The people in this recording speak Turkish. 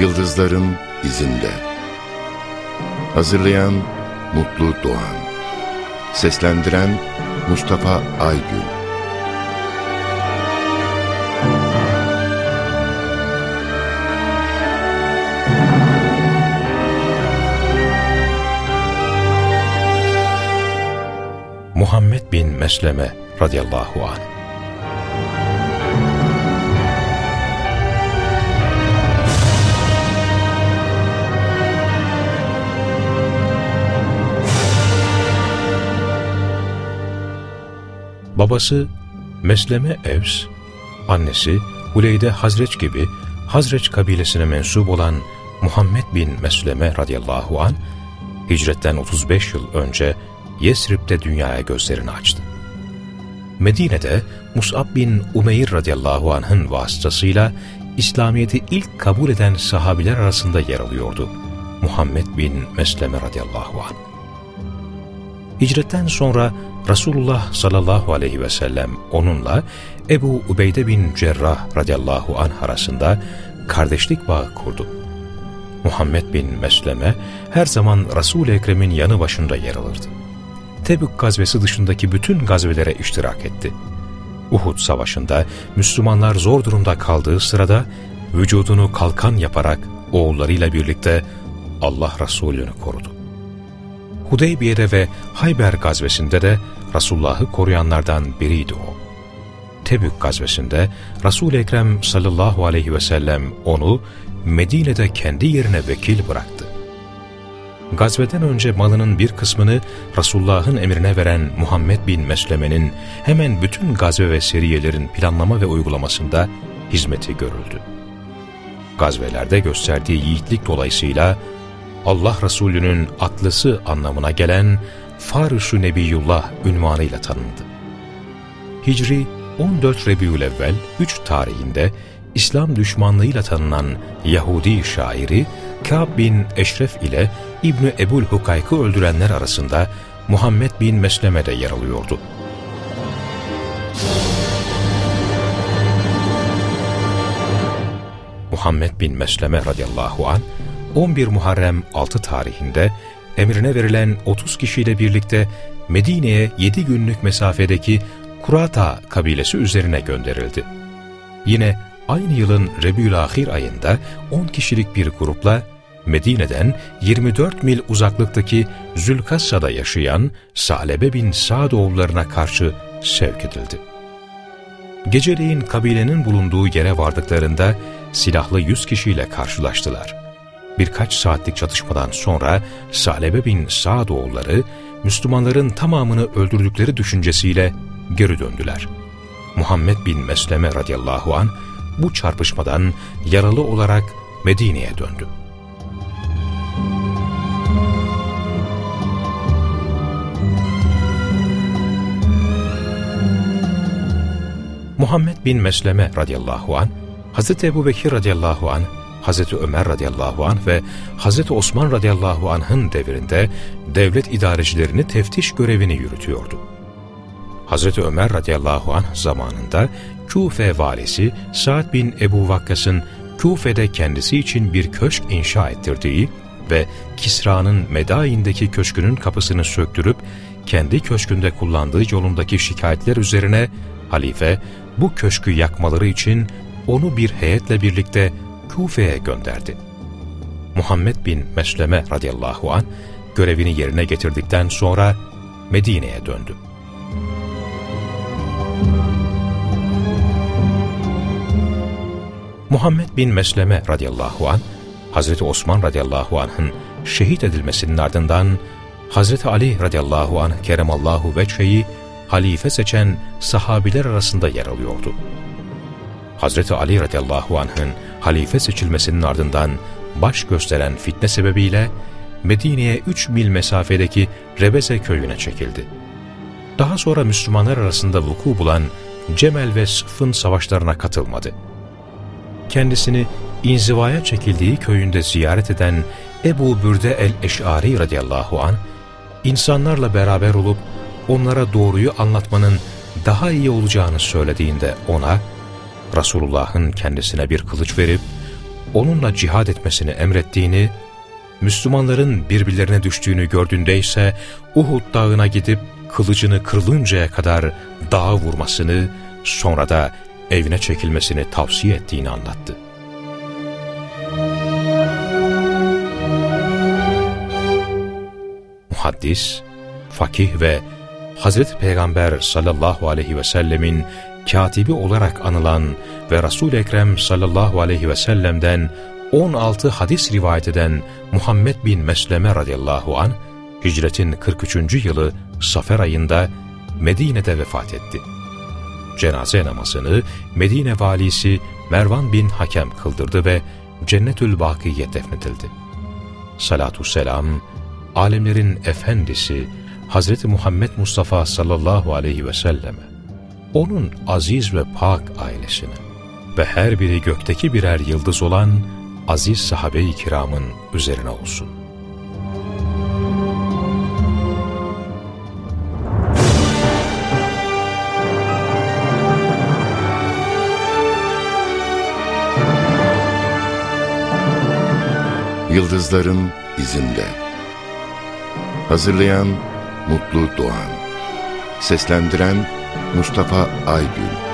Yıldızların izinde. Hazırlayan Mutlu Doğan. Seslendiren Mustafa Aygün. Muhammed bin Mesleme radıyallahu anh Babası Mesleme Evs, annesi Huleyde Hazreç gibi Hazreç kabilesine mensup olan Muhammed bin Mesleme radıyallahu an hicretten 35 yıl önce Yesrib'de dünyaya gözlerini açtı. Medine'de Mus'ab bin Umeyr radıyallahu anh'ın vasıtasıyla İslamiyet'i ilk kabul eden sahabiler arasında yer alıyordu. Muhammed bin Mesleme radıyallahu anh. Hicretten sonra Resulullah sallallahu aleyhi ve sellem onunla Ebu Ubeyde bin Cerrah radıyallahu anh arasında kardeşlik bağı kurdu. Muhammed bin Mesleme her zaman Resul-i Ekrem'in yanı başında yer alırdı. Tebük gazvesi dışındaki bütün gazvelere iştirak etti. Uhud savaşında Müslümanlar zor durumda kaldığı sırada vücudunu kalkan yaparak oğullarıyla birlikte Allah Resulü'nü korudu. Hudeybiye'de ve Hayber gazvesinde de Resulullah'ı koruyanlardan biriydi o. Tebük gazvesinde Resul-i Ekrem sallallahu aleyhi ve sellem onu Medine'de kendi yerine vekil bıraktı. Gazveden önce malının bir kısmını Resulullah'ın emrine veren Muhammed bin Mesleme'nin hemen bütün gazve ve seriyelerin planlama ve uygulamasında hizmeti görüldü. Gazvelerde gösterdiği yiğitlik dolayısıyla Allah Resulü'nün atlısı anlamına gelen Farüsü Nebiyullah ünvanıyla tanındı. Hicri 14 Rebiülevvel 3 tarihinde İslam düşmanlığıyla tanınan Yahudi şairi Kâb bin Eşref ile İbni Ebul Hukayk'ı öldürenler arasında Muhammed bin Mesleme de yer alıyordu. Muhammed bin Mesleme radıyallahu an 11 Muharrem 6 tarihinde emrine verilen 30 kişiyle birlikte Medine'ye 7 günlük mesafedeki Kurata kabilesi üzerine gönderildi. Yine aynı yılın Rebül-Ahir ayında 10 kişilik bir grupla Medine'den 24 mil uzaklıktaki Zülkassa'da yaşayan Salebe bin Sa'doğullarına karşı sevk edildi. Geceleyin kabilenin bulunduğu yere vardıklarında silahlı 100 kişiyle karşılaştılar birkaç saatlik çatışmadan sonra Salebe bin Sa'doğulları Müslümanların tamamını öldürdükleri düşüncesiyle geri döndüler. Muhammed bin Mesleme radıyallahu an bu çarpışmadan yaralı olarak Medine'ye döndü. Muhammed bin Mesleme radıyallahu an Hz. Ebu Bekir radıyallahu an Hazreti Ömer radıyallahu anh ve Hazreti Osman radıyallahu anh'ın devrinde devlet idarecilerini teftiş görevini yürütüyordu. Hazreti Ömer radıyallahu anh zamanında Kufe valisi Sa'd bin Ebu Vakkas'ın Kufe'de kendisi için bir köşk inşa ettirdiği ve Kisra'nın Medain'deki köşkünün kapısını söktürüp kendi köşkünde kullandığı yolundaki şikayetler üzerine halife bu köşkü yakmaları için onu bir heyetle birlikte Kufe'ye gönderdi. Muhammed bin Mesleme radıyallahu an görevini yerine getirdikten sonra Medine'ye döndü. Muhammed bin Mesleme radıyallahu an Hazreti Osman radıyallahu anh'ın şehit edilmesinin ardından Hazreti Ali radıyallahu anh keremallahu veçheyi halife seçen sahabiler arasında yer alıyordu. Hazreti Ali radıyallahu anh'ın halife seçilmesinin ardından baş gösteren fitne sebebiyle Medine'ye 3 mil mesafedeki Rebeze köyüne çekildi. Daha sonra Müslümanlar arasında vuku bulan Cemel ve Sıfın savaşlarına katılmadı. Kendisini inzivaya çekildiği köyünde ziyaret eden Ebu Bürde el-Eş'ari radıyallahu an insanlarla beraber olup onlara doğruyu anlatmanın daha iyi olacağını söylediğinde ona Resulullah'ın kendisine bir kılıç verip onunla cihad etmesini emrettiğini, Müslümanların birbirlerine düştüğünü gördüğünde ise Uhud dağına gidip kılıcını kırılıncaya kadar dağa vurmasını, sonra da evine çekilmesini tavsiye ettiğini anlattı. Muhaddis, fakih ve Hazreti Peygamber sallallahu aleyhi ve sellemin katibi olarak anılan ve Resul-i Ekrem sallallahu aleyhi ve sellem'den 16 hadis rivayet eden Muhammed bin Mesleme radıyallahu an hicretin 43. yılı Safer ayında Medine'de vefat etti. Cenaze namazını Medine valisi Mervan bin Hakem kıldırdı ve Cennetül Bakiye defnedildi. Salatü selam, alemlerin efendisi Hazreti Muhammed Mustafa sallallahu aleyhi ve selleme, onun aziz ve pak ailesine ve her biri gökteki birer yıldız olan aziz sahabe-i kiramın üzerine olsun. Yıldızların izinde. Hazırlayan Mutlu Doğan. Seslendiren Mustafa Aygün